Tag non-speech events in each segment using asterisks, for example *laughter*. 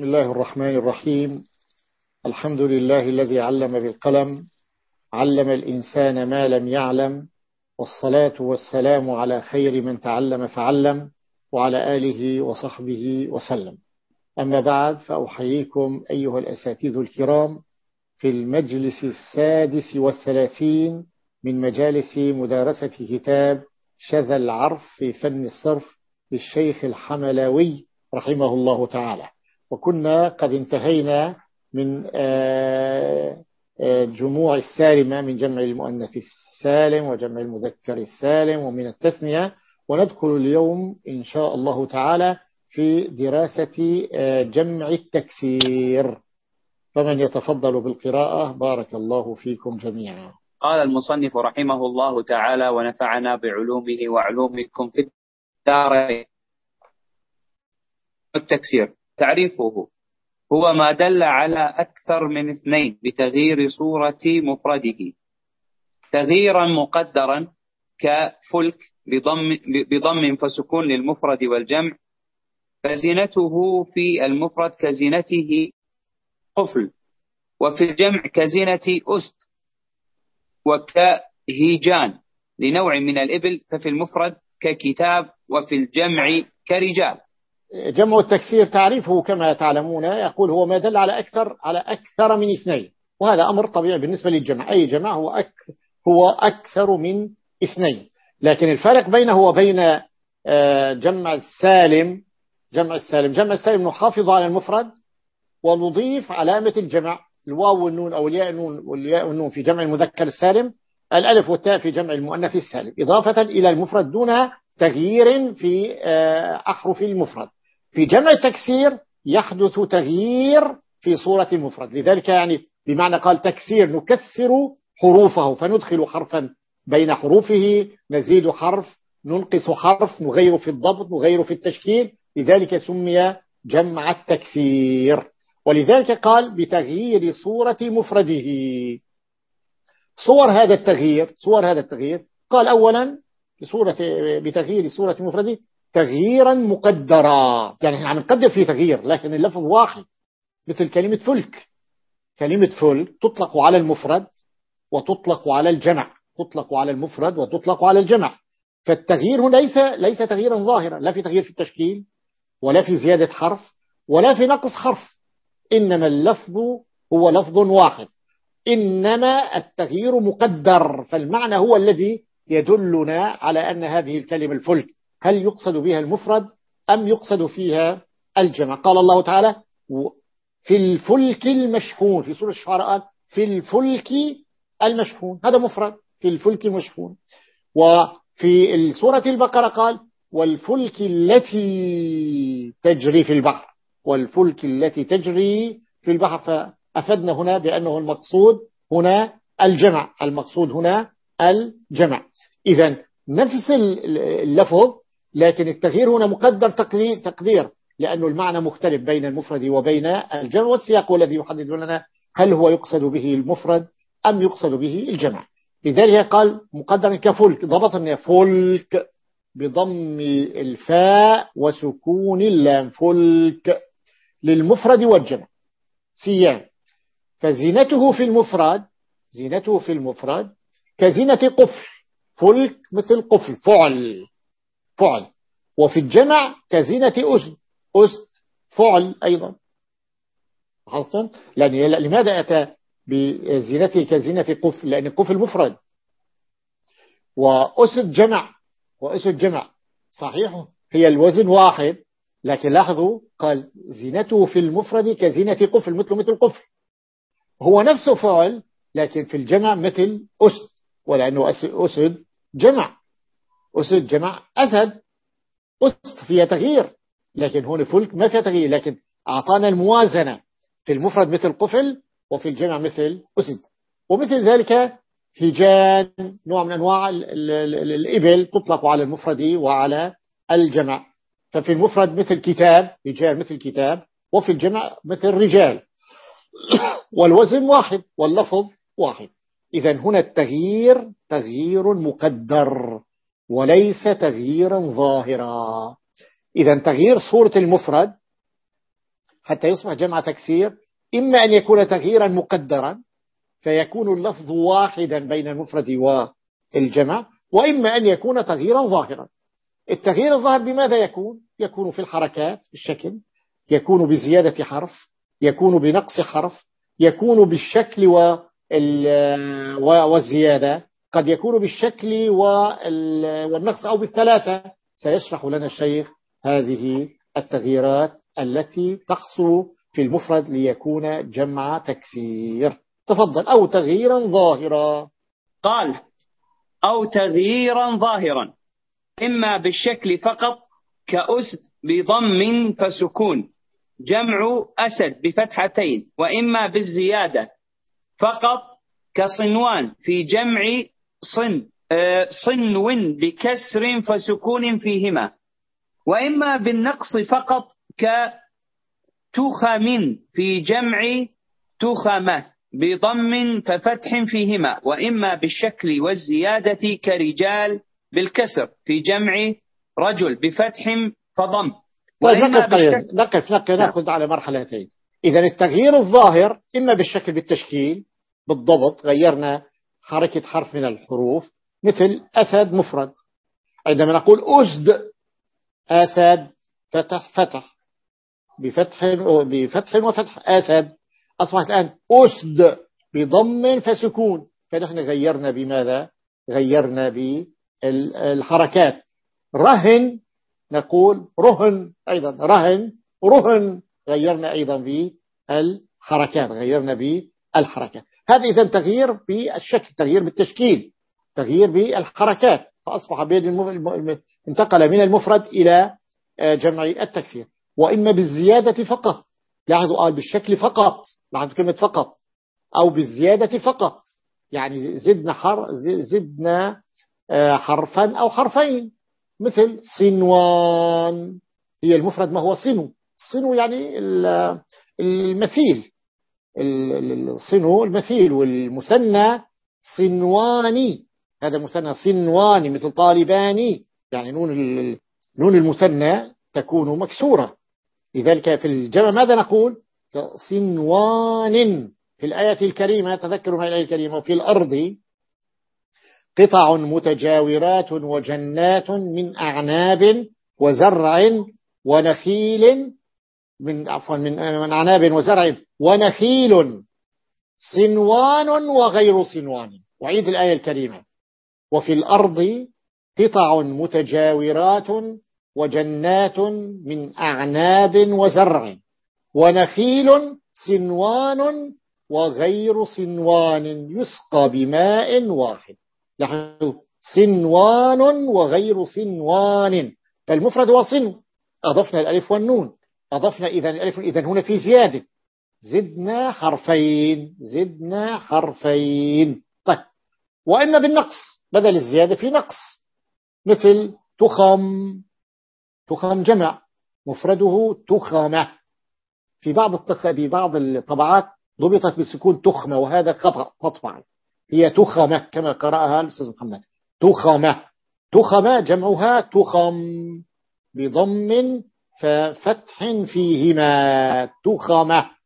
بسم الله الرحمن الرحيم. الحمد لله الذي علم بالقلم علم الإنسان ما لم يعلم والصلاة والسلام على خير من تعلم فعلم وعلى آله وصحبه وسلم. أما بعد فأحييكم أيها الأساتذة الكرام في المجلس السادس والثلاثين من مجالس مدارسة كتاب شذا العرف في فن الصرف للشيخ الحملاوي رحمه الله تعالى. وكنا قد انتهينا من آه، آه، جموع السالمة من جمع المؤنث السالم وجمع المذكر السالم ومن التثنية وندخل اليوم إن شاء الله تعالى في دراسة آه، جمع التكسير. فمن يتفضل بالقراءة بارك الله فيكم جميعا. قال المصنف رحمه الله تعالى ونفعنا بعلومه وعلومكم في الدارين التكسير. تعريفه. هو ما دل على أكثر من اثنين بتغيير صورة مفرده. تغييرا مقدرا كفلك بضم, بضم فسكون للمفرد والجمع. فزينته في المفرد كزينته قفل وفي الجمع كزينة أست وكهيجان لنوع من الإبل ففي المفرد ككتاب وفي الجمع كرجال. جمع التكسير تعريفه كما تعلمون يقول هو ما دل على أكثر على أكثر من اثنين وهذا أمر طبيعي بالنسبة للجمع أي جمع هو أكثر هو أكثر من اثنين. لكن الفرق بينه وبين آه، جمع السالم جمع السالم جمع السالم نحافظ على المفرد ونضيف علامة الجمع الواو والنون أو الياء والنون والياء والنون في جمع المذكر السالم الألف والتاء في جمع المؤنث السالم. إضافة إلى المفرد دون تغيير في آه، أحرف المفرد. في جمع التكسير يحدث تغيير في صورة المفرد. لذلك يعني بمعنى قال تكسير نكسر حروفه فندخل حرفا بين حروفه نزيد حرف ننقص حرف نغير في الضبط نغير في التشكيل. لذلك سمي جمع التكسير. ولذلك قال بتغيير صورة مفرده. صور هذا التغيير صور هذا التغيير. قال أولا بصورة بتغيير صورة مفرده تغييرا مقدرا. يعني إحنا عم نقدر فيه تغيير لكن اللفظ واحد مثل كلمة فلك. كلمة فلك تطلق على المفرد وتطلق على الجمع. تطلق على المفرد وتطلق على الجمع. فالتغيير هنا ليس ليس تغييرا ظاهرا. لا في تغيير في التشكيل ولا في زيادة حرف ولا في نقص حرف. إنما اللفظ هو لفظ واحد. إنما التغيير مقدر. فالمعنى هو الذي يدلنا على أن هذه الكلمة الفلك. هل يقصد بها المفرد أم يقصد فيها الجمع؟ قال الله تعالى في الفلك المشحون في سورة الشعراء في الفلك المشحون. هذا مفرد في الفلك المشحون. وفي سورة البقرة قال والفلك التي تجري في البحر والفلك التي تجري في البحر. فأفدنا هنا بأنه المقصود هنا الجمع المقصود هنا الجمع. إذا نفس اللفظ لكن التغيير هنا مقدر تقدير, تقدير لأنه المعنى مختلف بين المفرد وبين الجمع والسياق الذي يحدد لنا هل هو يقصد به المفرد أم يقصد به الجمع. لذلك قال مقدر كفلك ضبطنا فلك بضم الفاء وسكون اللام فلك للمفرد والجمع. سيان. فزينته في المفرد زينته في المفرد كزينة قفل فلك مثل قفل فعل. فعل. وفي الجمع كزينة أسد أسد فعل أيضا. لأن لماذا أتى بزينته كزينة قفل؟ لأن قفل مفرد. وأسد جمع. وأسد جمع. صحيح؟ هي الوزن واحد. لكن لاحظوا قال زينته في المفرد كزينة قفل مثل مثل قفل. هو نفسه فعل لكن في الجمع مثل أسد. ولأنه أسد جمع. أسد جمع أسد. أسد فيها تغيير. لكن هنا فلك ما فيها تغيير. لكن أعطانا الموازنة في المفرد مثل قفل وفي الجمع مثل أسد. ومثل ذلك هجان نوع من أنواع الإبل تطلق على المفرد وعلى الجمع. ففي المفرد مثل كتاب رجال مثل كتاب. وفي الجمع مثل رجال. *coughs* والوزن واحد واللفظ واحد. إذا هنا التغيير تغيير مقدر. وليس تغييرا ظاهرا. إذا تغيير صورة المفرد حتى يصبح جمع تكسير إما أن يكون تغييرا مقدرا فيكون اللفظ واحدا بين المفرد والجمع وإما أن يكون تغييرا ظاهرا. التغيير الظاهر بماذا يكون؟ يكون في الحركات الشكل يكون بزيادة حرف يكون بنقص حرف يكون بالشكل والزيادة. قد يكون بالشكل والنقص أو بالثلاثة. سيشرح لنا الشيخ هذه التغييرات التي تحصل في المفرد ليكون جمع تكسير. تفضل. أو تغييرا ظاهرا. قال أو تغييرا ظاهرا. إما بالشكل فقط كأسد بضم فسكون. جمع أسد بفتحتين. وإما بالزيادة فقط كصنوان في جمع صن آه، صنو بكسر فسكون فيهما. وإما بالنقص فقط كتخم في جمع تخمة بضم ففتح فيهما وإما بالشكل والزيادة كرجال بالكسر في جمع رجل بفتح فضم. طيب نقف نقف نقف نقف ناخذ على مرحلتين. إذا التغيير الظاهر إما بالشكل بالتشكيل بالضبط غيرنا حركة حرف من الحروف مثل أسد مفرد. عندما نقول أسد أسد فتح فتح. بفتح بفتح وفتح أسد. أصبحت الآن أسد بضم فسكون. فنحن غيرنا بماذا؟ غيرنا بالحركات. رهن نقول رهن أيضا. رهن رهن. غيرنا أيضا بالحركات. غيرنا بالحركات. هذا إذا تغيير بالشكل تغيير بالتشكيل تغيير بالحركات فأصبح الم... انتقل من المفرد إلى آه، جمع التكسير. وإما بالزيادة فقط لاحظوا قال بالشكل فقط لاحظوا كلمة فقط أو بالزيادة فقط. يعني زدنا حر زدنا آه، حرفا أو حرفين. مثل صنوان هي المفرد ما هو صنو. صنو يعني المثيل. الصنو المثيل والمثنى صنواني. هذا مثنى صنواني مثل طالباني. يعني نون نون المثنى تكون مكسورة. لذلك في الجمع ماذا نقول؟ صنوان. في الآية الكريمة تذكروا هذه الآية الكريمة وفي الأرض قطع متجاورات وجنات من أعناب وزرع ونخيل من عفوا من من أعناب وزرع ونخيل صنوان وغير صنوان. وعيد الآية الكريمة. وفي الأرض قطع متجاورات وجنات من أعناب وزرع. ونخيل صنوان وغير صنوان يسقى بماء واحد. نحن صنوان وغير صنوان. فالمفرد هو صن أضفنا الألف والنون. أضفنا إذا الألف إذا هنا في زيادة. زدنا حرفين زدنا حرفين. طيب وإما بالنقص بدل الزيادة في نقص. مثل تخم تخم جمع مفرده تخمة. في بعض التخ... في بعض الطبعات ضبطت بسكون تخمة وهذا خطأ مطبعا هي تخمة كما قرأها الأستاذ محمد. تخمة. تخمة جمعها تخم بضم ففتح فيهما تخمة.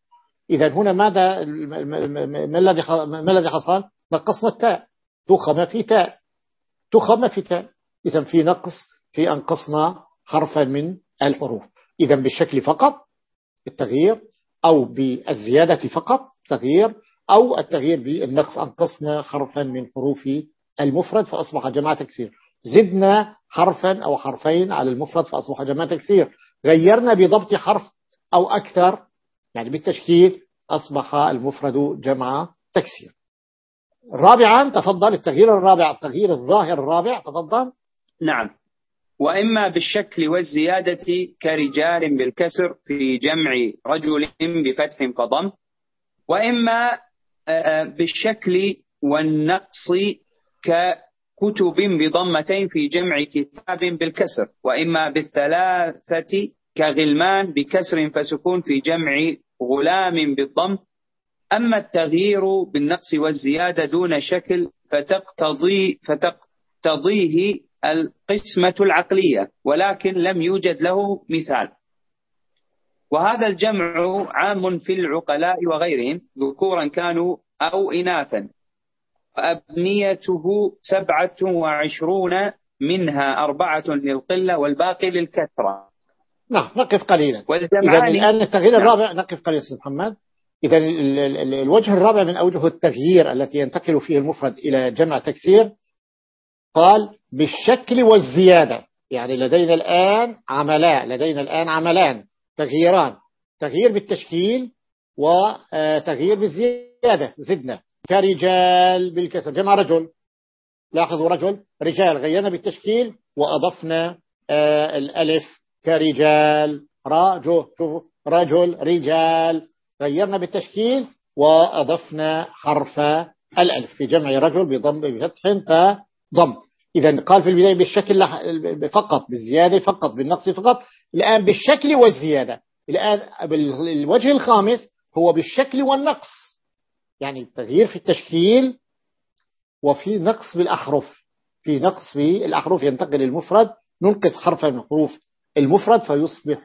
إذا هنا ماذا ما الذي ما الذي حصل؟ نقصنا التاء. تخمة في تاء. تخمة في تاء. إذا في نقص في أنقصنا حرفا من الحروف. إذا بالشكل فقط التغيير أو بالزيادة فقط تغيير أو التغيير بالنقص أنقصنا حرفا من حروف المفرد فأصبح جماعة تكسير. زدنا حرفا أو حرفين على المفرد فأصبح جماعة تكسير. غيرنا بضبط حرف أو أكثر يعني بالتشكيل أصبح المفرد جمع تكسير. رابعا تفضل التغيير الرابع التغيير الظاهر الرابع تفضل. نعم. وإما بالشكل والزيادة كرجال بالكسر في جمع رجل بفتح فضم وإما آه، بالشكل والنقص ككتب بضمتين في جمع كتاب بالكسر وإما بالثلاثة كغلمان بكسر فسكون في جمع غلام بالضم. أما التغيير بالنقص والزيادة دون شكل فتقتضي فتقتضيه القسمة العقلية ولكن لم يوجد له مثال. وهذا الجمع عام في العقلاء وغيرهم ذكورا كانوا أو إناثا. وأبنيته سبعة وعشرون منها أربعة للقلة والباقي للكثرة. نعم نقف قليلا. إذا الآن التغيير نعم. الرابع نقف قليلا سيد محمد. إذا الوجه الرابع من أوجه التغيير التي ينتقل فيه المفرد إلى جمع تكسير قال بالشكل والزيادة. يعني لدينا الآن عملا لدينا الآن عملان. تغييران. تغيير بالتشكيل وتغيير بالزيادة. زدنا. كرجال بالكسر. جمع رجل. لاحظوا رجل. رجال غيرنا بالتشكيل وأضفنا آه، الألف كرجال رجل رجل رجال. غيرنا بالتشكيل وأضفنا حرف الألف في جمع رجل بضم بفتح فضم إذا قال في البداية بالشكل فقط بالزيادة فقط بالنقص فقط. الآن بالشكل والزيادة. الآن الوجه الخامس هو بالشكل والنقص. يعني التغيير في التشكيل وفي نقص بالأحرف. في نقص في الأحرف ينتقل المفرد ننقص حرفا من حروف المفرد فيصبح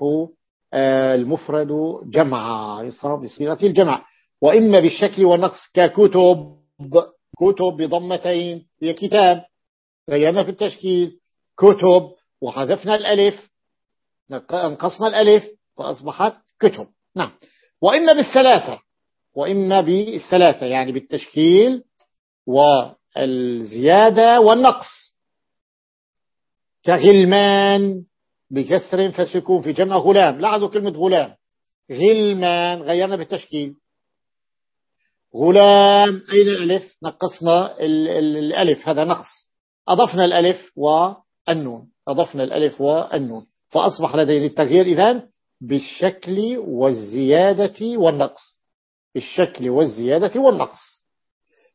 آه، المفرد جمعا يصير بصيغة الجمع. وإما بالشكل والنقص ككتب كتب بضمتين هي كتاب غيرنا في التشكيل. كتب وحذفنا الألف أنقصنا الألف فأصبحت كتب. نعم. وإما بالثلاثة وإما بالثلاثة يعني بالتشكيل والزيادة والنقص. كغلمان بكسر فسكون في جمع غلام. لاحظوا كلمة غلام. غلمان غيرنا بالتشكيل. غلام أين الألف؟ نقصنا الألف. هذا نقص. أضفنا الألف والنون أضفنا الألف والنون فأصبح لدينا التغيير إذن بالشكل والزيادة والنقص. بالشكل والزيادة والنقص.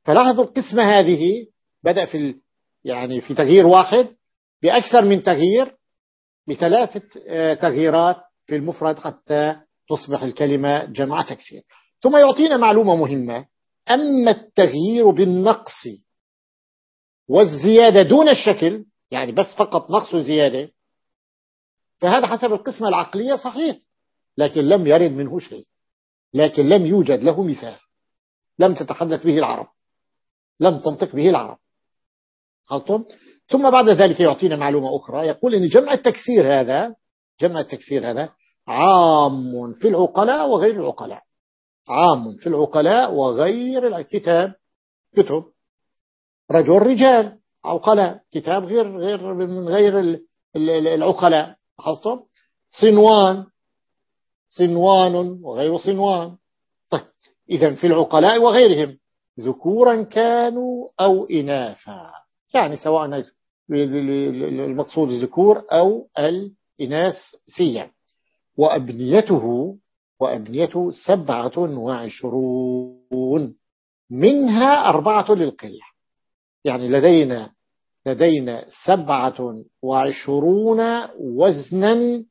فلاحظوا القسمة هذه. بدأ في يعني في تغيير واحد. بأكثر من تغيير بثلاثة آه، تغييرات في المفرد حتى تصبح الكلمة جمع تكسير. ثم يعطينا معلومة مهمة. أما التغيير بالنقص والزيادة دون الشكل يعني بس فقط نقص وزيادة فهذا حسب القسمة العقلية صحيح لكن لم يرد منه شيء لكن لم يوجد له مثال. لم تتحدث به العرب. لم تنطق به العرب. خلطم ثم بعد ذلك يعطينا معلومة أخرى. يقول أن جمع التكسير هذا جمع التكسير هذا عام في العقلاء وغير العقلاء. عام في العقلاء وغير الكتاب. كتب. رجل رجال. عقلاء. كتاب غير غير من غير العقلاء. لاحظتم صنوان. صنوان وغير صنوان. طيب إذا في العقلاء وغيرهم. ذكورا كانوا أو إناثا. يعني سواء المقصود الذكور أو الإناث سيا وأبنيته وأبنيته سبعة وعشرون منها أربعة للقلة. يعني لدينا لدينا سبعة وعشرون وزنا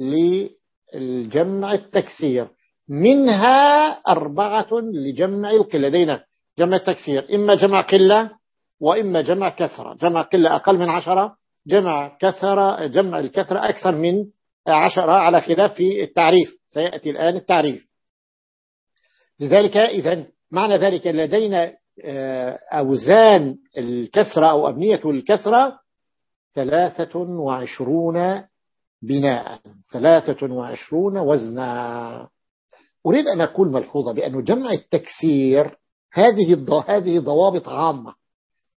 للجمع التكسير. منها أربعة لجمع القلة. لدينا جمع التكسير. إما جمع قلة وإما جمع كثرة. جمع قلة أقل من عشرة جمع كثرة جمع الكثرة أكثر من عشرة على خلاف في التعريف. سيأتي الآن التعريف. لذلك إذا معنى ذلك لدينا آه، أوزان الكثرة أو أبنية الكثرة ثلاثة وعشرون بناء. ثلاثة وعشرون وزنا. أريد أن أقول ملحوظة بأن جمع التكسير هذه هذه ضوابط عامة.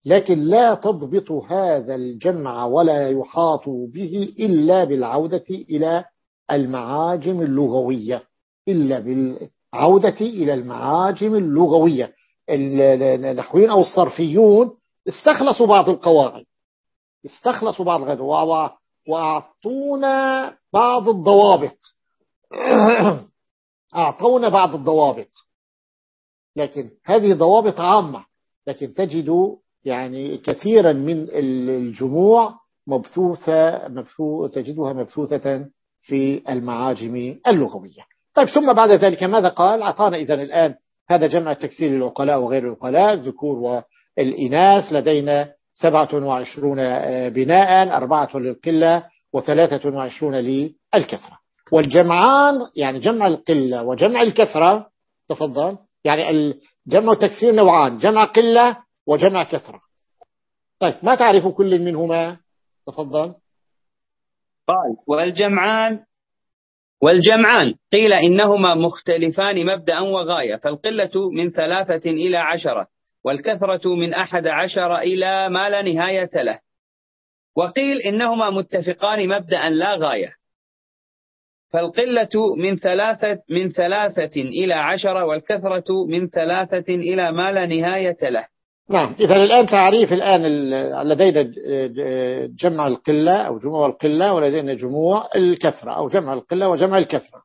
لكن لا تضبط هذا الجمع ولا يحاط به إلا بالعودة إلى المعاجم اللغوية إلا بالعودة إلى المعاجم اللغوية. النحويين أو الصرفيون استخلصوا بعض القواعد استخلصوا بعض الغدوة وأعطونا بعض الضوابط. *clears throat* أعطونا بعض الضوابط. لكن هذه ضوابط عامة لكن تجد يعني كثيرا من الجموع مبثوثة مبثوث تجدها مبثوثة في المعاجم اللغوية. طيب ثم بعد ذلك ماذا قال؟ أعطانا إذا الآن هذا جمع التكسير للعقلاء وغير العقلاء الذكور والإناث. لدينا 27 بناء أربعة للقلة وثلاثة وعشرون للكثرة. والجمعان يعني جمع القلة وجمع الكثرة تفضل. يعني الجمع والتكسير نوعان جمع قلة وجمع كثرة. طيب ما تعرف كل منهما؟ تفضل. قال والجمعان والجمعان قيل إنهما مختلفان مبدأ وغاية فالقلة من ثلاثة إلى عشرة والكثرة من أحد عشر إلى ما لا نهاية له. وقيل إنهما متفقان مبدأ لا غاية. فالقلة من ثلاثة من ثلاثة إلى عشرة والكثرة من ثلاثة إلى ما لا نهاية له. نعم. إذا الآن تعريف الآن لدينا جمع القلة أو جموع القلة ولدينا جموع الكثرة أو جمع القلة وجمع الكثرة.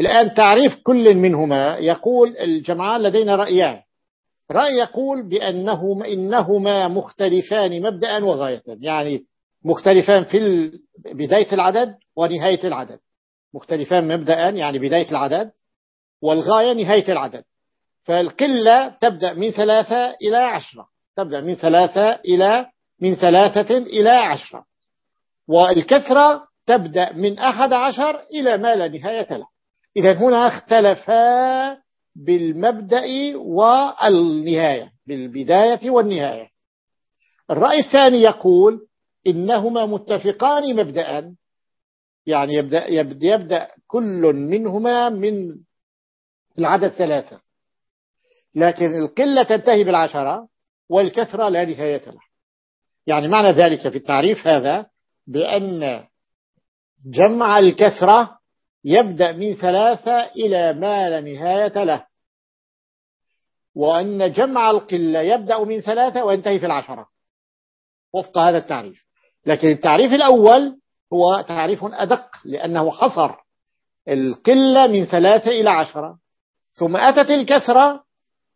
الآن تعريف كل منهما يقول الجمعان لدينا رأيان. رأي يقول بأنهما إنهما مختلفان مبدأ وغاية يعني مختلفان في بداية العدد ونهاية العدد. مختلفان مبدأ يعني بداية العدد والغاية نهاية العدد. فالقلة تبدأ من ثلاثة إلى عشرة. تبدأ من ثلاثة إلى من ثلاثة إلى عشرة. والكثرة تبدأ من أحد عشر إلى ما لا نهاية له. إذا هنا اختلفا بالمبدأ والنهاية بالبداية والنهاية. الرأي الثاني يقول إنهما متفقان مبدأ يعني يبدأ, يبدأ, يبدأ كل منهما من العدد ثلاثة. لكن القلة تنتهي بالعشرة والكثرة لا نهاية لها يعني معنى ذلك في التعريف هذا بأن جمع الكثرة يبدأ من ثلاثة إلى ما لا نهاية له. وأن جمع القلة يبدأ من ثلاثة وينتهي في العشرة. وفق هذا التعريف. لكن التعريف الأول هو تعريف أدق لأنه حصر القلة من ثلاثة إلى عشرة ثم أتت الكثرة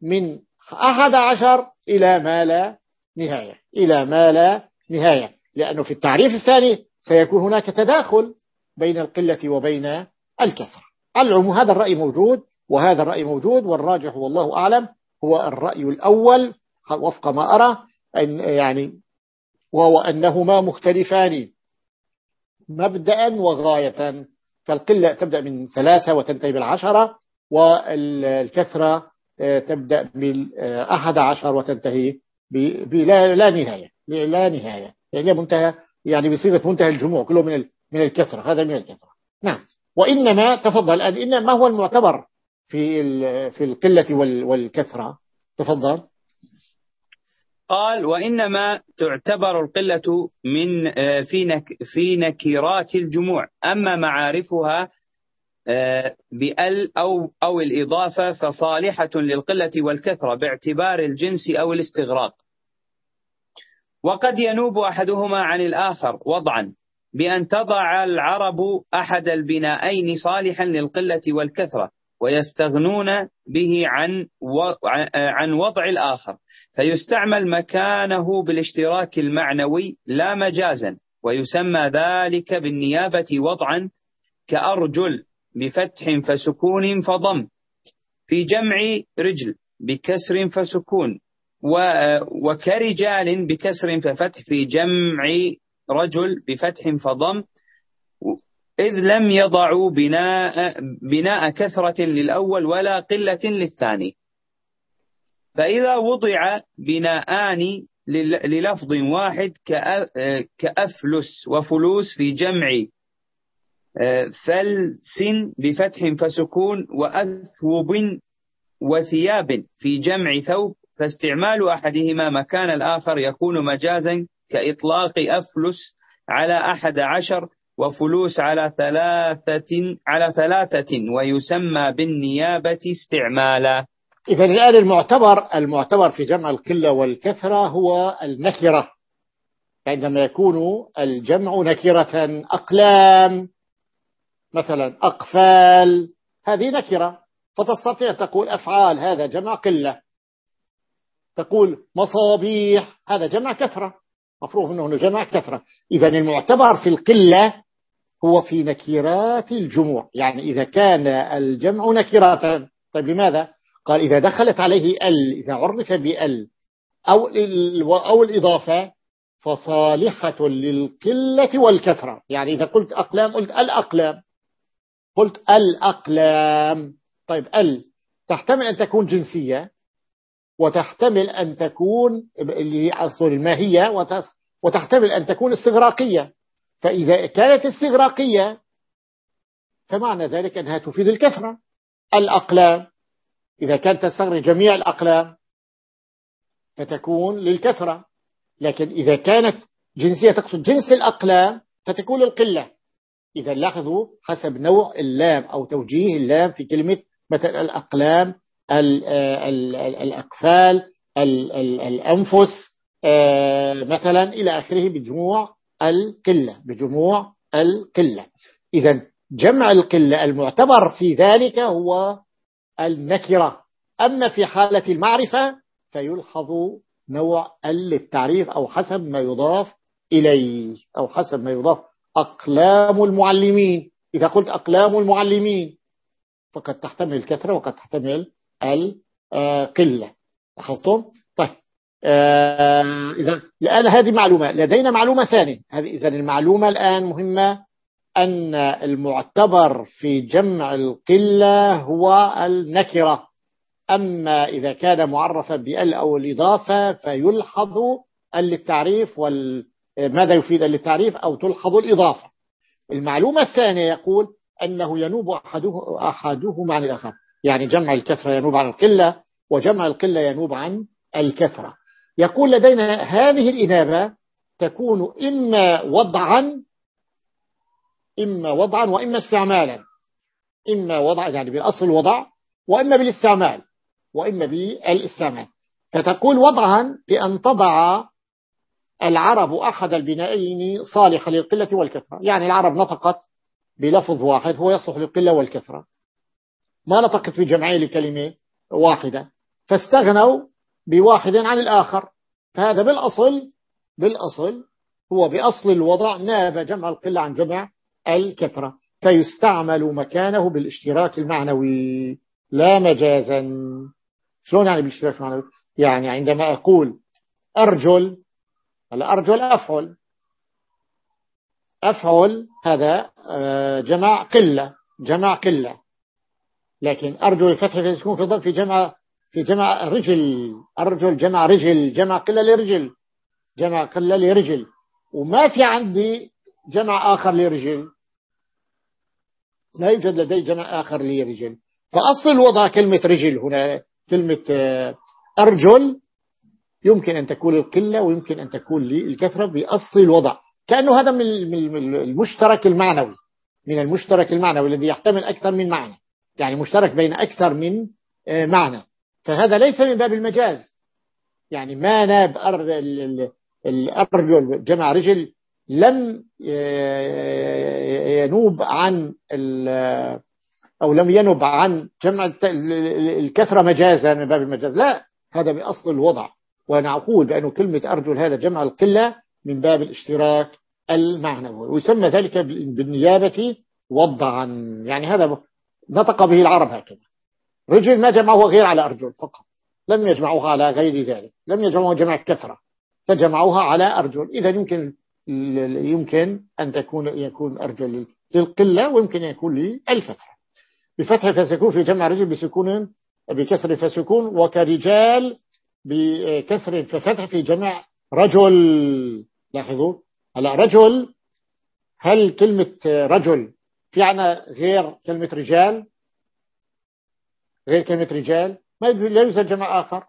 من أحد عشر إلى ما لا نهاية إلى ما لا نهاية. لأنه في التعريف الثاني سيكون هناك تداخل بين القلة وبين الكثرة العموم هذا الرأي موجود وهذا الرأي موجود والراجح والله أعلم هو الرأي الأول وفق ما أرى أن يعني وهو أنهما مختلفان مبدأ وغاية. فالقلة تبدأ من ثلاثة وتنتهي بالعشرة والكثرة تبدأ بالأحد عشر وتنتهي بلا لا نهاية لا نهاية. يعني منتهى يعني بصيغة منتهى الجموع كله من من الكثرة هذا من الكثرة. نعم. وإنما تفضل الآن إن ما هو المعتبر في في القلة والكثرة؟ تفضل. قال وإنما تعتبر القلة من آه، في في نكرات الجموع. أما معارفها آه، بأل أو أو الإضافة فصالحة للقلة والكثرة باعتبار الجنس أو الاستغراق. وقد ينوب أحدهما عن الآخر وضعا بأن تضع العرب أحد البنائين صالحا للقلة والكثرة ويستغنون به عن عن وضع الآخر. فيستعمل مكانه بالاشتراك المعنوي لا مجازا ويسمى ذلك بالنيابة وضعا كأرجل بفتح فسكون فضم في جمع رجل بكسر فسكون وكرجال بكسر ففتح في جمع رجل بفتح فضم إذ لم يضعوا بناء, بناء كثرة للأول ولا قلة للثاني. فإذا وضع بناءان للفظ واحد كأفلس وفلوس في جمع فلس بفتح فسكون وأثوب وثياب في جمع ثوب فاستعمال أحدهما مكان الآخر يكون مجازا كإطلاق أفلس على أحد عشر وفلوس على ثلاثة على ثلاثة ويسمى بالنيابة استعمالا. إذا الآن المعتبر المعتبر في جمع القلة والكثرة هو النكرة عندما يكون الجمع نكرة أقلام. مثلا أقفال هذه نكرة. فتستطيع تقول أفعال هذا جمع قلة. تقول مصابيح هذا جمع كثرة. مفروض أنه جمع كثرة. إذا المعتبر في القلة هو في نكرات الجموع. يعني إذا كان الجمع نكرة. طيب لماذا؟ قال إذا دخلت عليه ال إذا عرف بال أو, أو الإضافة فصالحة للقلة والكثرة. يعني إذا قلت أقلام قلت الأقلام. قلت الأقلام. طيب ال تحتمل أن تكون جنسية وتحتمل أن تكون اللي أصل الماهية وتحتمل أن تكون استغراقية. فإذا كانت استغراقية فمعنى ذلك أنها تفيد الكثرة. الأقلام إذا كانت تستغرق جميع الأقلام فتكون للكثرة. لكن إذا كانت جنسية تقصد جنس الأقلام فتكون للقلة. إذا لاحظوا حسب نوع اللام أو توجيه اللام في كلمة مثلا الأقلام الأقفال الأنفس آه، مثلا إلى آخره بجموع القلة بجموع القلة. إذا جمع القلة المعتبر في ذلك هو النكرة أما في حالة المعرفة فيلحظ نوع للتعريف أو حسب ما يضاف إليه أو حسب ما يضاف أقلام المعلمين. إذا قلت أقلام المعلمين فقد تحتمل الكثرة وقد تحتمل القلة لاحظتم؟ طيب. آه، إذا الآن هذه معلومة. لدينا معلومة ثانية. هذه إذا المعلومة الآن مهمة. أن المعتبر في جمع القلة هو النكرة. أما إذا كان معرفا بال أو الإضافة فيلحظ للتعريف ماذا يفيد للتعريف أو تلحظ الإضافة؟ المعلومة الثانية يقول أنه ينوب أحده أحدهما عن الآخر. يعني جمع الكثرة ينوب عن القلة وجمع القلة ينوب عن الكثرة. يقول لدينا هذه الإنابة تكون إما وضعا إما وضعا وإما استعمالا. إما وضع يعني بالأصل وضع وإما بالاستعمال وإما بالاستعمال. فتقول وضعا بأن تضع العرب أحد البنائين صالحة للقلة والكثرة يعني العرب نطقت بلفظ واحد هو يصلح للقلة والكثرة ما نطقت في جمعين لكلمة واحدة. فاستغنوا بواحد عن الآخر. فهذا بالأصل بالأصل هو بأصل الوضع ناب جمع القلة عن جمع الكثرة فيستعمل مكانه بالاشتراك المعنوي. لا مجازا. شلون يعني بالاشتراك المعنوي؟ يعني عندما أقول أرجل الأرجل أفعل أفعل هذا آه، جمع قلة جمع قلة. لكن أرجل الفتح يكون في في جمع في جمع رجل. أرجل جمع رجل جمع قلة لرجل. جمع قلة لرجل. وما في عندي جمع آخر لرجل. لا يوجد لدي جمع آخر لرجل. فأصل وضع كلمة رجل هنا كلمة آه، أرجل. يمكن أن تكون القلة ويمكن أن تكون الكثرة بأصل الوضع. كأنه هذا من المشترك المعنوي. من المشترك المعنوي الذي يحتمل أكثر من معنى. يعني مشترك بين أكثر من آه، معنى. فهذا ليس من باب المجاز. يعني ما ناب الأرجل جمع رجل لم آه، ينوب عن أو لم ينب عن جمع الكثرة مجازا من باب المجاز. لا هذا بأصل الوضع. وأنا أقول بأنه كلمة أرجل هذا جمع القلة من باب الاشتراك المعنوي ويسمى ذلك بالنيابة وضعا. يعني هذا نطق به العرب هكذا. رجل ما جمعه غير على أرجل فقط. لم يجمعوها على غير ذلك. لم يجمعوها جمع الكثرة. فجمعوها على أرجل. إذا يمكن يمكن أن تكون يكون أرجل للقلة ويمكن أن يكون للكثرة. بفتح فسكون في جمع رجل بسكون بكسر فسكون وكرجال بكسر ففتح في جمع رجل لاحظوا. هلا رجل هل كلمة رجل في عنا غير كلمة رجال؟ غير كلمة رجال؟ ما لا يوجد جمع آخر.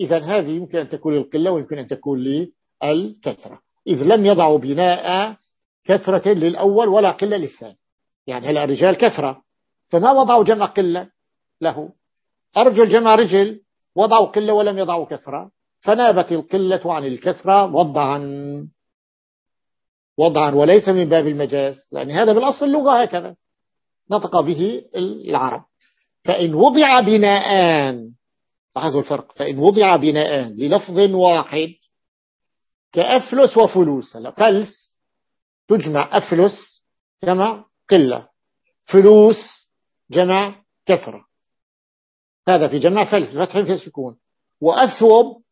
إذا هذه يمكن أن تكون للقلة ويمكن أن تكون للكثرة. إذ لم يضعوا بناء كثرة للأول ولا قلة للثاني. يعني هلا رجال كثرة فما وضعوا جمع قلة له؟ أرجل جمع رجل وضعوا قلة ولم يضعوا كثرة. فنابت القلة عن الكثرة وضعا. وضعا وليس من باب المجاز. لأن هذا بالأصل اللغة هكذا. نطق به العرب. فإن وضع بناءان لاحظوا الفرق. فإن وضع بناءان للفظ واحد كأفلس وفلوس. فلس تجمع أفلس جمع قلة. فلوس جمع كثرة. هذا في جمع فلس فتح في السكون. وأثوب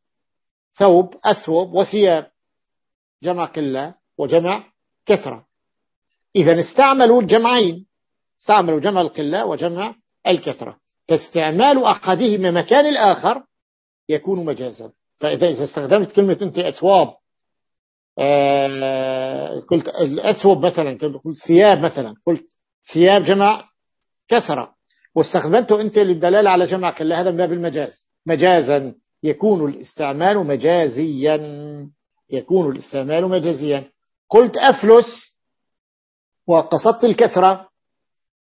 ثوب أثوب وثياب. جمع قلة وجمع كثرة. إذا استعملوا الجمعين. استعملوا جمع القلة وجمع الكثرة. فاستعمال أحدهما مكان الآخر يكون مجازا. فإذا إذا استخدمت كلمة أنت أسواب آه قلت الأسوب مثلا قلت ثياب مثلا قلت ثياب جمع كثرة. واستخدمته أنت للدلالة على جمع كلا هذا من باب المجاز. مجازا يكون الاستعمال مجازيا. يكون الاستعمال مجازيا. قلت أفلس وقصدت الكثرة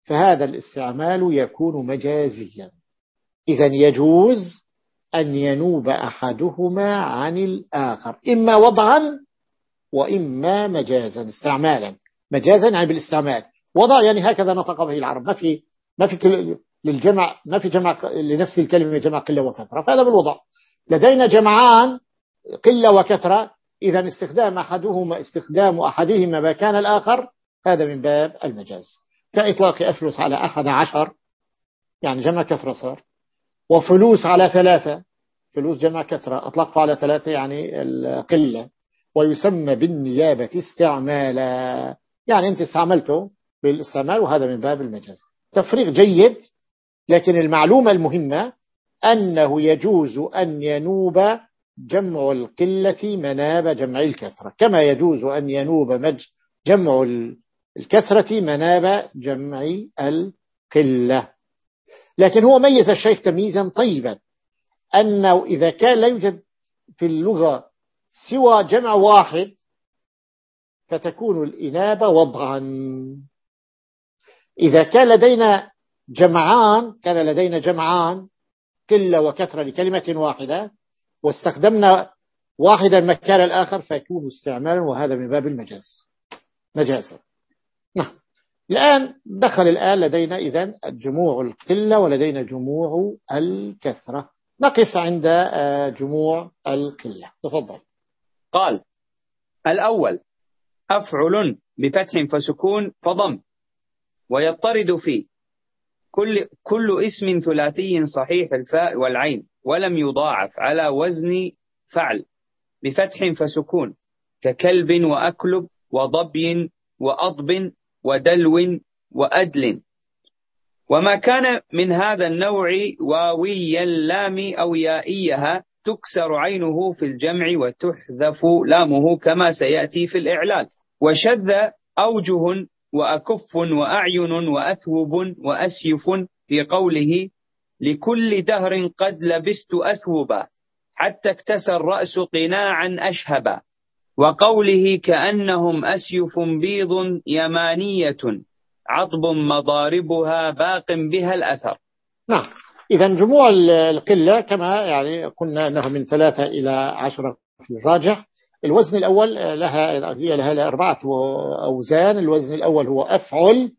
فهذا الاستعمال يكون مجازيا. إذا يجوز أن ينوب أحدهما عن الآخر إما وضعا وإما مجازا استعمالا. مجازا يعني بالاستعمال. وضع يعني هكذا نطق به العرب. ما في ما في للجمع ما في جمع لنفس الكلمة جمع قلة وكثرة فهذا بالوضع. لدينا جمعان قلة وكثرة إذا استخدام أحدهما استخدام أحدهما مكان الآخر هذا من باب المجاز. كإطلاق أفلس على أحد عشر يعني جمع كثرة صار. وفلوس على ثلاثة فلوس جمع كثرة أطلقه على ثلاثة يعني القلة. ويسمى بالنيابة استعمالا. يعني أنت استعملته بالاستعمال وهذا من باب المجاز. تفريغ جيد لكن المعلومة المهمة أنه يجوز أن ينوب جمع القلة مناب جمع الكثرة. كما يجوز أن ينوب جمع الكثرة مناب جمع القلة. لكن هو ميز الشيخ تمييزا طيبا أنه إذا كان لا يوجد في اللغة سوى جمع واحد فتكون الإنابة وضعا. إذا كان لدينا جمعان كان لدينا جمعان قلة وكثرة لكلمة واحدة واستخدمنا واحدا مكان الآخر فيكون استعمالا وهذا من باب المجاز. مجازا. نعم. الآن دخل الآن لدينا إذن جموع القلة ولدينا جموع الكثرة. نقف عند آه، جموع القلة. تفضل. قال الأول أفعل بفتح فسكون فضم. ويضطرد في كل, كل اسم ثلاثي صحيح الفاء والعين ولم يضاعف على وزن فعل بفتح فسكون ككلب وأكلب وضبي وأضب ودلو وأدل. وما كان من هذا النوع واوي اللام أو يائيها تكسر عينه في الجمع وتحذف لامه كما سيأتي في الإعلال. وشذ أوجه وأكف وأعين وأثوب وأسيف في قوله لكل دهر قد لبست أثوبا حتى اكتسى الرأس قناعا أشهبا. وقوله كأنهم أسيف بيض يمانية عضب مضاربها باق بها الأثر. نعم. إذا جموع القلة كما يعني قلنا أنه من ثلاثة إلى عشرة في الراجح. الوزن الأول لها هي لها أربعة أوزان. الوزن الأول هو أفعل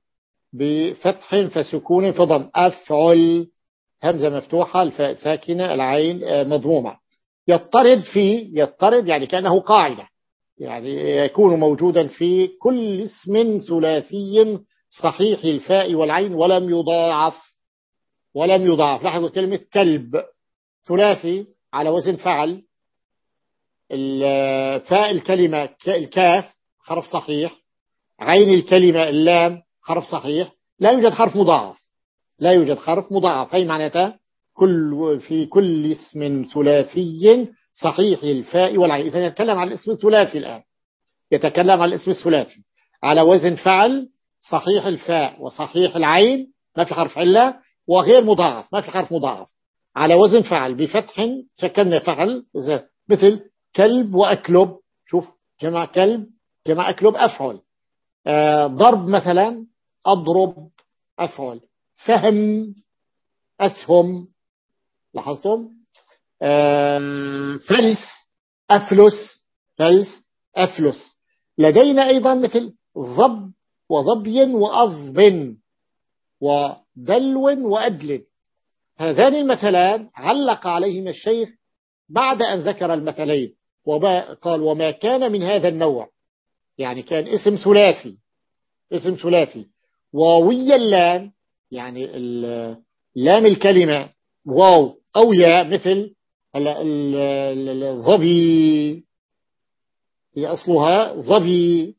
بفتح فسكون فضم أفعل همزة مفتوحة الفاء ساكنة العين مضمومة. يضطرد في يضطرد يعني كأنه قاعدة. يعني يكون موجودا في كل اسم ثلاثي صحيح الفاء والعين ولم يضاعف. ولم يضاعف. لاحظوا كلمة كلب. ثلاثي على وزن فعل. فاء الكلمة الكاف حرف صحيح. عين الكلمة اللام حرف صحيح. لا يوجد حرف مضاعف. لا يوجد حرف مضاعف. هي معناتها كل في كل اسم ثلاثي صحيح الفاء والعين. إذا يتكلم عن الاسم الثلاثي الآن. يتكلم عن الاسم الثلاثي. على وزن فعل صحيح الفاء وصحيح العين ما في حرف علة وغير مضاعف. ما في حرف مضاعف. على وزن فعل بفتح شكلنا فعل مثل كلب وأكلب شوف جمع كلب جمع أكلب أفعل. آه ضرب مثلا أضرب أفعل. سهم أسهم. لاحظتم؟ آه فلس أفلس فلس أفلس. لدينا أيضا مثل ضب وضبي وأضب ودلو وأدل. هذان المثلان علق عليهما الشيخ بعد أن ذكر المثلين. وما قال وما كان من هذا النوع. يعني كان اسم ثلاثي اسم ثلاثي. واوي اللام يعني لام الكلمة واو أو يا مثل الظبي هي أصلها ظبي.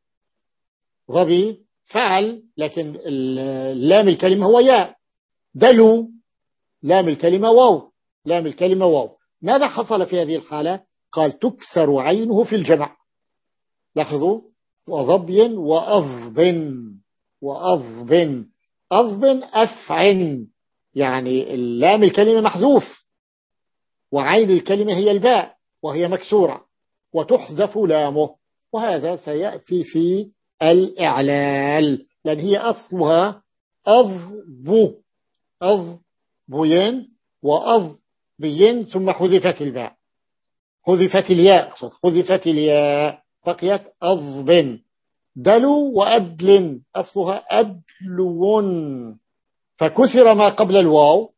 ظبي فعل لكن اللام الكلمة هو ياء. دلو لام الكلمة واو. لام الكلمة واو. ماذا حصل في هذه الحالة؟ قال تكسر عينه في الجمع. لاحظوا؟ وضبي وأضب وأضب أضب أفعن. يعني اللام الكلمة محذوف وعين الكلمة هي الباء وهي مكسورة وتحذف لامه. وهذا سيأتي في الإعلال لأن هي أصلها أضب أضبين وأضبين ثم حذفت الباء. حذفت الياء حذفت الياء بقيت أضب دلو وأدل أصلها أدلون. فكسر ما قبل الواو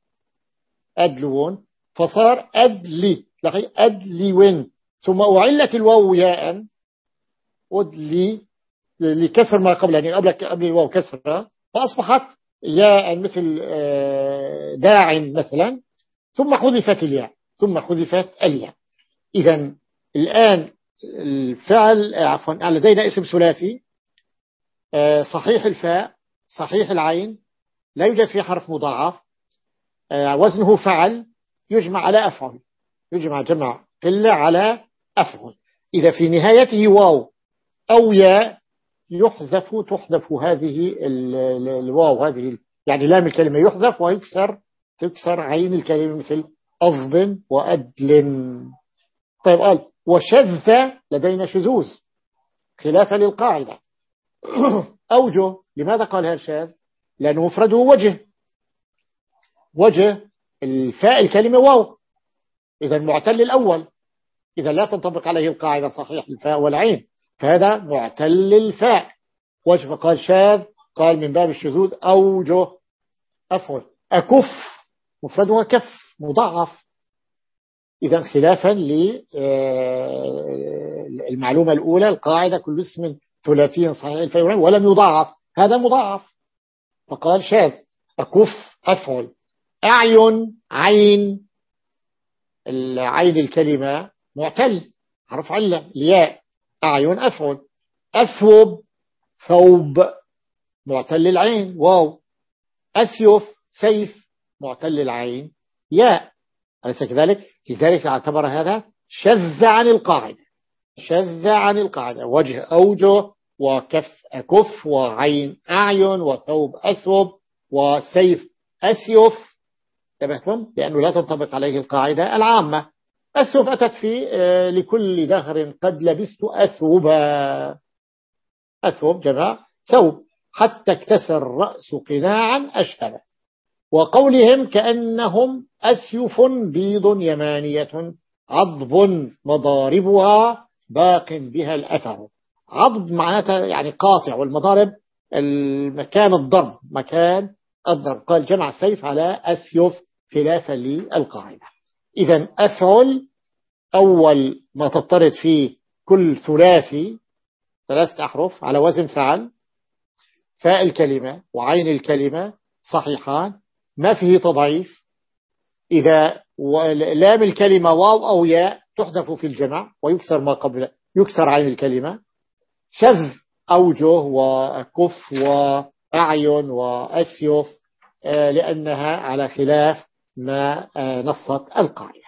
أدلون. فصار أدلي لقي أدليون. ثم أعلت الواو ياء أدلي لكسر ما قبل يعني قبل قبل الواو كسرة. فأصبحت ياء مثل آه، داع مثلا. ثم حذفت الياء ثم حذفت الياء. إذا الآن الفعل عفوا لدينا اسم ثلاثي. آه، صحيح الفاء صحيح العين لا يوجد فيه حرف مضاعف. آه، وزنه فعل يجمع على أفعل. يجمع جمع قلة على أفعل. إذا في نهايته واو أو ياء يحذف تحذف هذه الواو هذه يعني لام الكلمة يحذف ويكسر تكسر عين الكلمة مثل أضب وأدل طيب قال وشذ لدينا شذوذ خلافا للقاعدة. *clears throat* أوجه لماذا قال هذا الشاذ؟ لأنه مفرده وجه. وجه الفاء الكلمة واو. إذا معتل الأول. إذا لا تنطبق عليه القاعدة صحيح الفاء والعين. فهذا معتل الفاء وجه فقال شاذ قال من باب الشذوذ أوجه. أفعل أكف. مفردها كف مضاعف. إذا خلافا للمعلومة آه، الأولى القاعدة كل اسم ثلاثي صحيح الفعل ولم يضاعف. هذا مضاعف. فقال شاذ أكف أفعل. أعين عين. العين الكلمة معتل حرف علة. الياء أعين أفعل. أثوب ثوب معتل العين واو. أسيف سيف معتل العين ياء أليس كذلك؟ لذلك اعتبر هذا شذ عن القاعدة. شذ عن القاعدة. وجه أوجه وكف أكف وعين أعين وثوب أثوب وسيف أسيف تبهتم لأنه لا تنطبق عليه القاعدة العامة. أسيف أتت في آه، لكل دهر قد لبست أثوبا. أثوب جمع ثوب. حتى اكتسر رأس قناعا أشهبه وقولهم كأنهم أسيف بيض يمانية عضب مضاربها باق بها الأثر. عضب معناتها يعني قاطع والمضارب المكان الضرب مكان الضرب. قال جمع سيف على أسيف خلافا للقاعدة. إذا أفعل أول ما تضطرد فيه كل ثلاثي ثلاثة أحرف على وزن فعل فاء الكلمة وعين الكلمة صحيحان ما فيه تضعيف إذا لام الكلمة واو أو ياء تحذف في الجمع ويكسر ما قبل يكسر عين الكلمة. شذ أوجه وكف وأعين وأسيف آه، لأنها على خلاف ما آه، نصت القاعدة.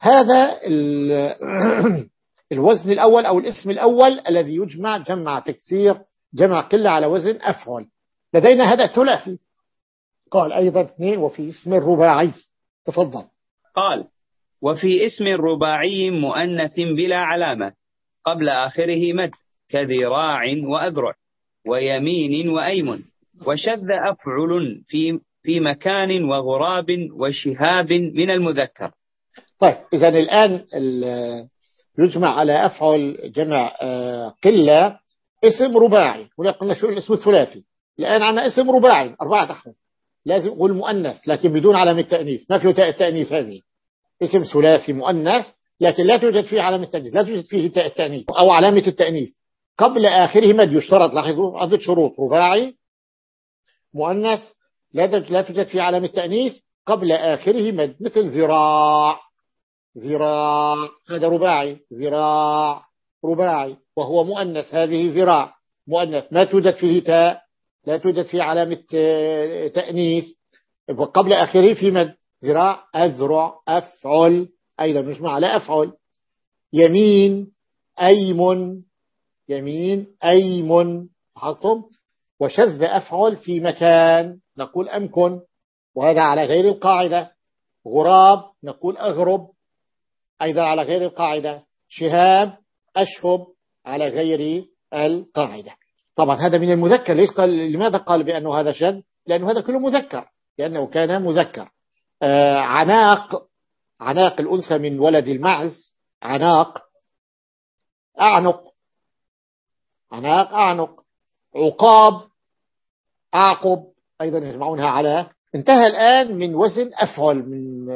هذا *coughs* الوزن الأول أو الاسم الأول الذي يجمع جمع تكسير جمع قلة على وزن أفعل. لدينا هذا ثلاثي. قال أيضا اثنين وفي اسم الرباعي. تفضل. قال وفي اسم رباعي مؤنث بلا علامة قبل آخره مد كذراع وأذرع ويمين وأيمن وشذ أفعل في في مكان وغراب وشهاب من المذكر. طيب إذا الآن يجمع على أفعل جمع آه، قلة اسم رباعي. هنا قلنا شو الاسم الثلاثي. الآن عندنا اسم رباعي أربعة أحرف. لازم أقول مؤنث لكن بدون علامة التأنيث ما تاء التأنيث هذه. اسم ثلاثي مؤنث لكن لا توجد فيه علامة التأنيث لا توجد فيه تاء التأنيث أو علامة التأنيث. قبل آخره مد يشترط لاحظوا عدة شروط. رباعي مؤنث لا لا توجد فيه علامة التأنيث قبل آخره مد مثل ذراع. ذراع. هذا رباعي. ذراع. رباعي. وهو مؤنث هذه ذراع. مؤنث ما توجد فيه تاء. لا توجد فيه علامة آه، تأنيث. وقبل آخره في مد ذراع أذرع أفعل. أيضا مش على أفعل. يمين أيمن. يمين أيمن. لاحظتم؟ وشذ أفعل في مكان. نقول أمكن. وهذا على غير القاعدة. غراب نقول أغرب. أيضا على غير القاعدة. شهاب أشهب. على غير القاعدة. طبعا هذا من المذكر. ليش قال لماذا قال بأنه هذا شذ لأنه هذا كله مذكر لأنه كان مذكر. آه عناق عناق الأنثى من ولد المعز عناق أعنق عناق أعنق عقاب أعقب أيضا يجمعونها على. انتهى الآن من وزن أفعل من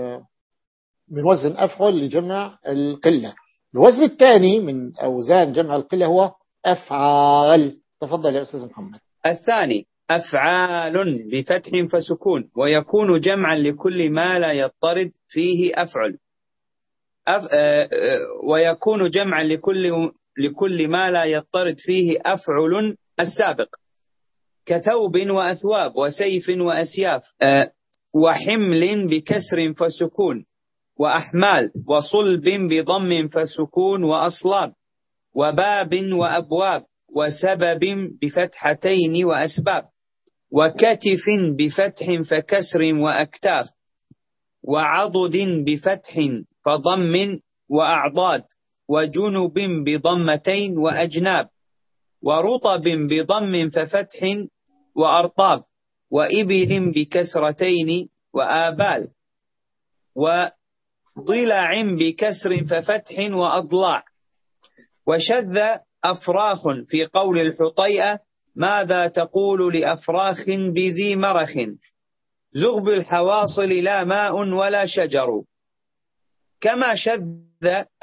من وزن أفعل لجمع القلة. الوزن الثاني من أوزان جمع القلة هو أفعال. تفضل يا أستاذ محمد. الثاني أفعال بفتح فسكون ويكون جمعا لكل ما لا يضطرد فيه أفعل. أف... آه، آه، ويكون جمعا لكل لكل ما لا يضطرد فيه أفعل السابق. كثوب وأثواب وسيف وأسياف آه، وحمل بكسر فسكون وأحمال وصلب بضم فسكون وأصلاب وباب وأبواب وسبب بفتحتين وأسباب وكتف بفتح فكسر وأكتاف وعضد بفتح فضم وأعضاد وجنب بضمتين وأجناب ورطب بضم ففتح وأرطاب وإبل بكسرتين وآبال وضلع بكسر ففتح وأضلاع وشذ أفراخ في قول الحطيئة ماذا تقول لأفراخ بذي مرخ؟ زغب الحواصل لا ماء ولا شجر. كما شذ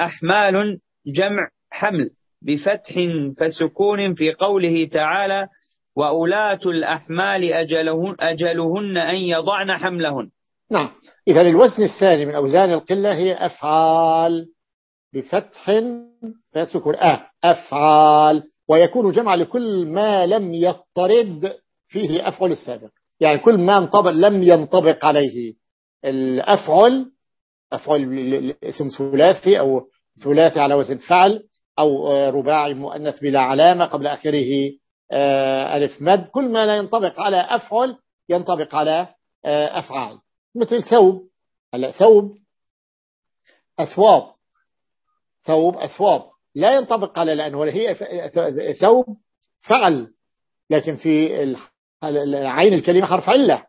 أحمال جمع حمل بفتح فسكون في قوله تعالى وأولاة الأحمال أجلهن, أجلهن أن يضعن حملهن. نعم. إذا الوزن الثاني من أوزان القلة هي أفعال بفتح فسكون آه أفعال. ويكون جمع لكل ما لم يطرد فيه أفعل السابق. يعني كل ما انطبق لم ينطبق عليه. الأفعل أفعل اسم ثلاثي أو ثلاثي على وزن فعل أو رباعي مؤنث بلا علامة قبل آخره آه، ألف مد. كل ما لا ينطبق على أفعل ينطبق على آه، أفعال. مثل ثوب. هلا ثوب. أثواب. ثوب أثواب لا ينطبق على لأنه هي ثوب فعل لكن في عين الكلمة حرف علة.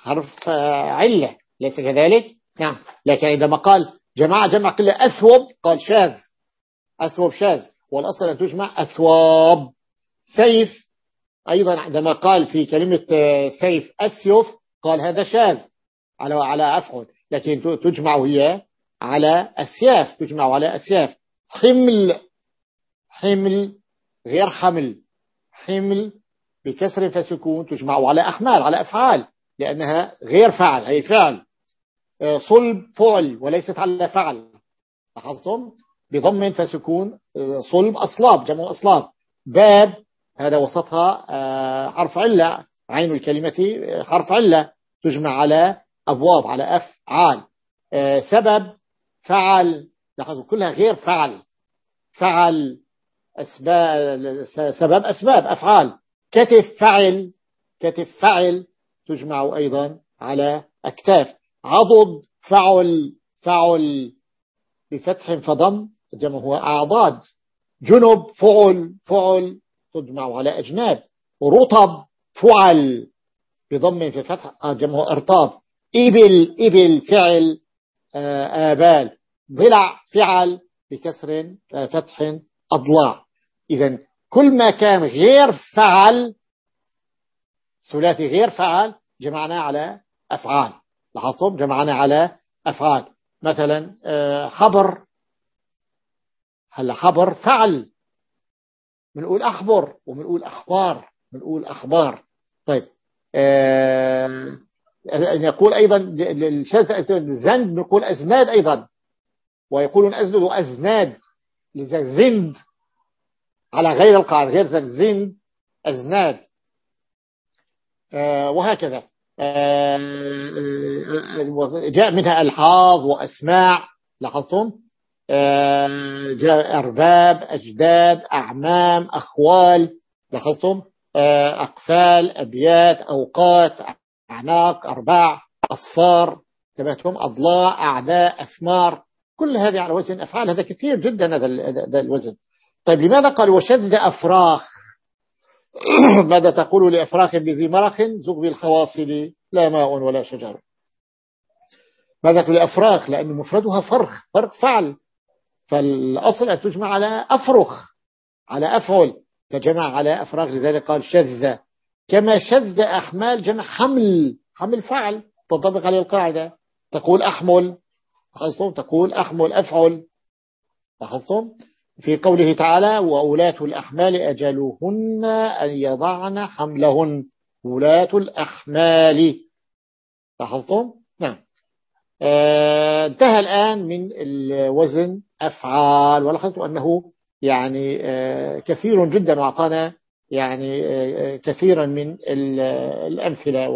حرف آه، علة. ليس كذلك؟ نعم. لكن عندما قال جماعة جمع كله أثوب قال شاذ. أثوب شاذ. والأصل أن تجمع أثواب سيف. أيضا عندما قال في كلمة آه، سيف أسيف قال هذا شاذ. على على أفعل. لكن تجمع هي على أسياف تجمع على أسياف. حمل حمل غير حمل. حمل بكسر فسكون تجمع على أحمال على أفعال لأنها غير فعل هي فعل. آه، صلب فعل وليست على فعل. لاحظتم؟ بضم فسكون آه، صلب أصلاب جمع أصلاب. باب هذا وسطها آه، حرف علة. عين الكلمة حرف علة. تجمع على أبواب على أفعال. سبب فعل لاحظوا كلها غير فعل. فعل أسباب سبب أسباب أفعال. كتف فعل كتف فعل تجمع أيضا على أكتاف. عضد فعل فعل بفتح فضم جمع هو أعضاد. جنب فعل فعل تجمع على أجناب. رطب فعل بضم في فتح جمع أرطاب. إبل إبل فعل آبال ضلع فعل بكسر آه، فتح أضلاع. إذا كل ما كان غير فعل ثلاثي غير فعل جمعناه على أفعال. لاحظتم؟ جمعنا على أفعال. مثلا آه، خبر. هلا خبر فعل. بنقول أخبر وبنقول أخبار. بنقول أخبار. طيب يقول أيضا الزند نقول أزناد أيضا. ويقولون أزند وأزناد لذا زند على غير القاعدة غير زند أزناد. وهكذا. جاء منها ألحاظ وأسماع لاحظتم؟ جاء أرباب أجداد أعمام أخوال لاحظتم؟ أقفال أبيات أوقات أعناق أرباع أصفار تبعتهم أضلاع أعداء أثمار كل هذه على وزن أفعال هذا كثير جدا هذا الوزن. طيب لماذا قال وشذ أفراخ؟ *clears throat* ماذا تقول لأفراخ بذي مرخ؟ زغب الخواصل لا ماء ولا شجر. ماذا تقول لأفراخ؟ لأن مفردها فرخ فرخ فعل. فالأصل أن تجمع على أفرخ على أفعل. فجمع على أفراغ لذلك قال شذ. كما شذ أحمال جمع حمل حمل فعل. تطبق عليه القاعدة. تقول أحمل. لاحظتم تقول أحمل أفعل. لاحظتم في قوله تعالى وأولاة الأحمال أجلهن أن يضعن حملهن. ولاة الأحمال. لاحظتم نعم. آه انتهى الآن من الوزن أفعال. ولاحظت أنه يعني آه كثير جدا وأعطانا يعني آه كثيرا من الأمثلة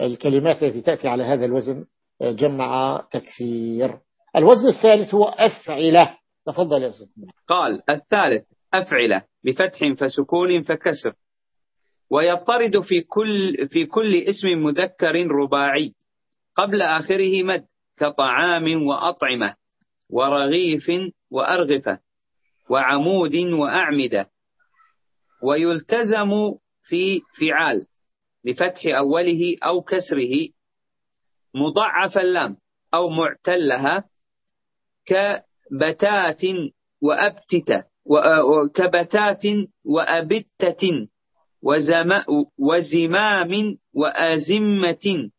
والكلمات التي تأتي على هذا الوزن جمع تكثير. الوزن الثالث هو أفعلة. تفضل يا أستاذ. قال الثالث أفعلة بفتح فسكون فكسر. ويطرد في كل في كل اسم مذكر رباعي. قبل آخره مد كطعام وأطعمة ورغيف وأرغفة وعمود وأعمدة. ويلتزم في فعال بفتح أوله أو كسره مضعف اللام أو معتلها كبتات وأبتتة كبتات وأبتة وزمام وأزمة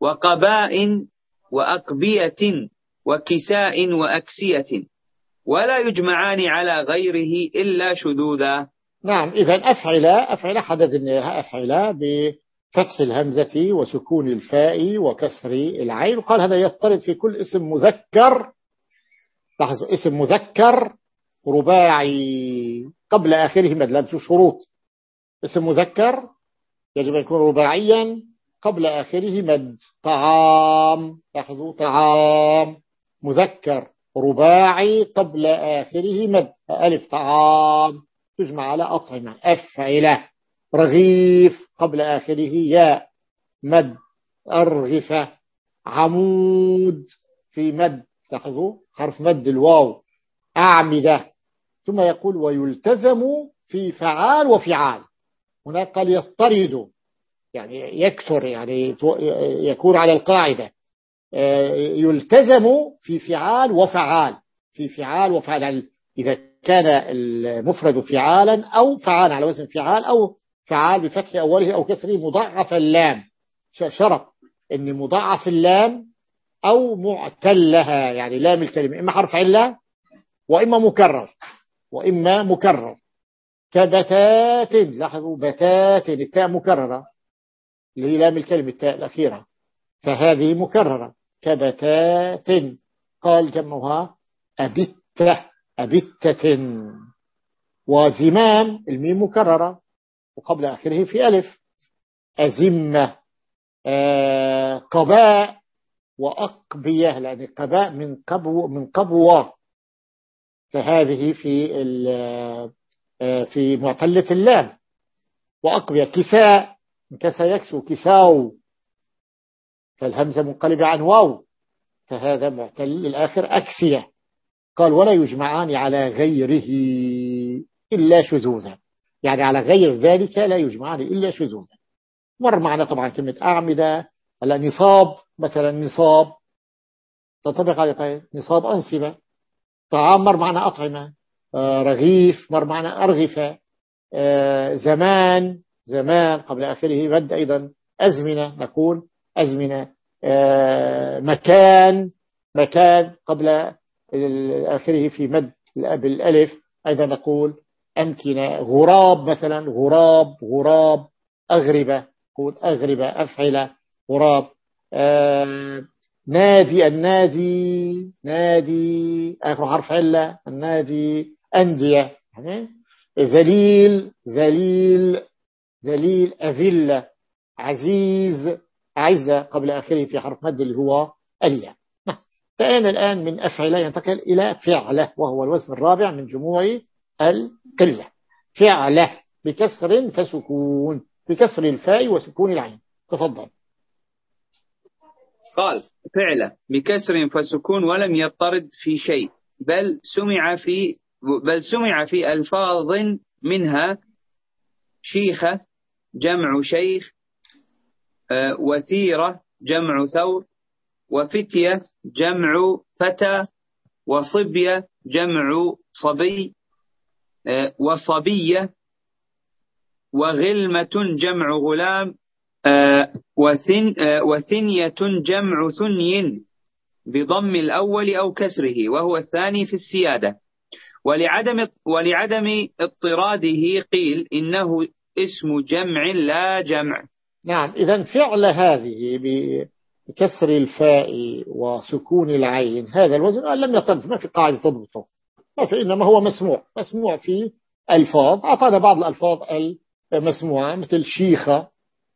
وقباء وأقبية وكساء وأكسية. ولا يجمعان على غيره إلا شذوذا. نعم إذا أفعل أفعل حدث النهاء أفعل فتح الهمزة وسكون الفاء وكسر العين. وقال هذا يضطرد في كل اسم مذكر. لاحظوا اسم مذكر رباعي قبل آخره مدلة شروط. اسم مذكر يجب أن يكون رباعيا قبل آخره مد طعام. لاحظوا طعام. مذكر رباعي قبل آخره مد ألف طعام. تجمع على أطعمة. أفعلة. رغيف. قبل آخره ياء مد. أرغفة. عمود. في مد. لاحظوا؟ حرف مد الواو. أعمدة. ثم يقول ويلتزم في فعال وفعال. هناك قال يضطرد. يعني يكثر. يعني يكون على القاعدة. يلتزم في فعال وفعال. في فعال وفعال. إذا كان المفرد فعالا أو فعال على وزن فعال أو فعال بفتح أوله أو كسره مضاعف اللام. شرط أن مضاعف اللام أو معتلها يعني لام الكلمة إما حرف علة وإما مكرر وإما مكرر. كبتات لاحظوا بتات التاء مكررة اللي هي لام الكلمة التاء الأخيرة. فهذه مكررة. كبتات قال جمعها أبتة. أبتة وزمام الميم مكررة وقبل آخره في ألف. أزمة آه قباء وأقبية لأن القباء من قبو من قبوة. فهذه في آه في معتلة اللام. وأقبية كساء. كسا يكسو كساو. فالهمزة منقلبة عن واو. فهذا معتل الآخر أكسية. قال ولا يجمعان على غيره إلا شذوذا. يعني على غير ذلك لا يجمعان إلا شذوذا. مر معنا طبعا كلمة أعمدة على نصاب مثلا نصاب. تطبق على طيب نصاب أنصبة طعام مر معنا أطعمة. آه رغيف مر معنا أرغفة. آه زمان زمان قبل آخره مد أيضا أزمنة نقول أزمنة. آه مكان مكان قبل آخره في مد بالألف أيضا نقول أمكنة غراب مثلا غراب غراب أغربة قول أغربة أفعلة غراب. آه نادي النادي نادي آخر حرف علة النادي أندية. ذليل ذليل ذليل أذلة عزيز عزة قبل آخره في حرف مد اللي هو الياء فأنا الآن من أفعل ينتقل إلى فعله وهو الوزن الرابع من جموع القلة. فعله بكسر فسكون بكسر الفاء وسكون العين. تفضل. قال فعله بكسر فسكون ولم يطرد في شيء بل سمع في بل سمع في ألفاظ منها شيخة جمع شيخ آه، وثيرة جمع ثور وفتية جمع فتى وصبية جمع صبي آه، وصبية وغلمة جمع غلام آه، وثن وثنية جمع ثني بضم الأول أو كسره وهو الثاني في السيادة. ولعدم ولعدم اضطراده قيل إنه اسم جمع لا جمع. نعم إذا فعل هذه بكسر الفاء وسكون العين. هذا الوزن لم يطلب ما في قاعدة تضبطه. فإنما هو مسموع. مسموع في ألفاظ. أعطانا بعض الألفاظ المسموعة مثل شيخة.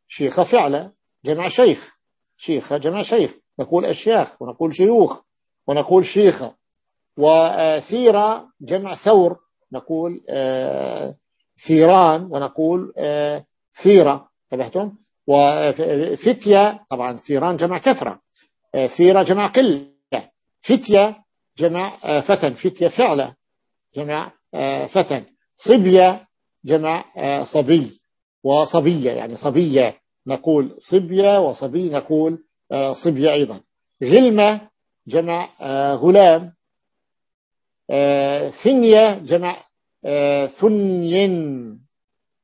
شيخة فعلة جمع شيخ. شيخة جمع شيخ. نقول أشياخ ونقول شيوخ ونقول شيخة. وثيرة جمع ثور نقول آه، ثيران ونقول آه، ثيرة. انتبهتم؟ وفتية طبعا ثيران جمع كثرة. آه، ثيرة جمع قلة. فتية جمع فتن. فتية فعلة جمع فتن. صبية جمع صبي وصبية. يعني صبية نقول صبية وصبي نقول صبية أيضا. غلمة جمع غلام. ثنية جمع ثنين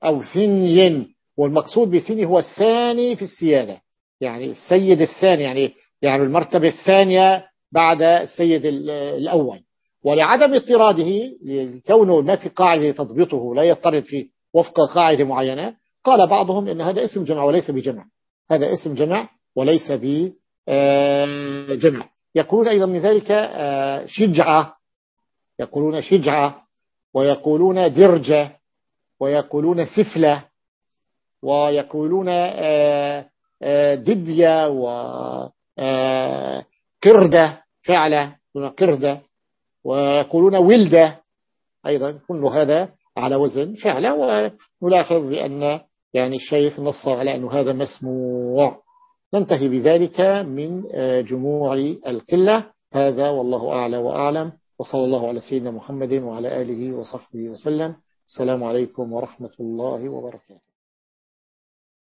أو ثنين. والمقصود بثني هو الثاني في السيادة. يعني السيد الثاني يعني يعني المرتبة الثانية بعد السيد الأول. ولعدم اضطراده لكونه ما في قاعدة تضبطه لا يضطرد فيه وفق قاعدة معينة قال بعضهم إن هذا اسم جمع وليس بجمع. هذا اسم جمع وليس بجمع يقولون أيضا من ذلك آه، شجعة. يقولون شجعة ويقولون درجة ويقولون سفلة. ويقولون آه، آه، دبية وقردة فعلة قردة ويقولون ولدة أيضا كل هذا على وزن فعلة. ونلاحظ بأن يعني الشيخ نص على أن هذا مسموع. ننتهي بذلك من آه، جموع القلة. هذا والله أعلى وأعلم. وصلى الله على سيدنا محمد وعلى آله وصحبه وسلم. السلام عليكم ورحمة الله وبركاته.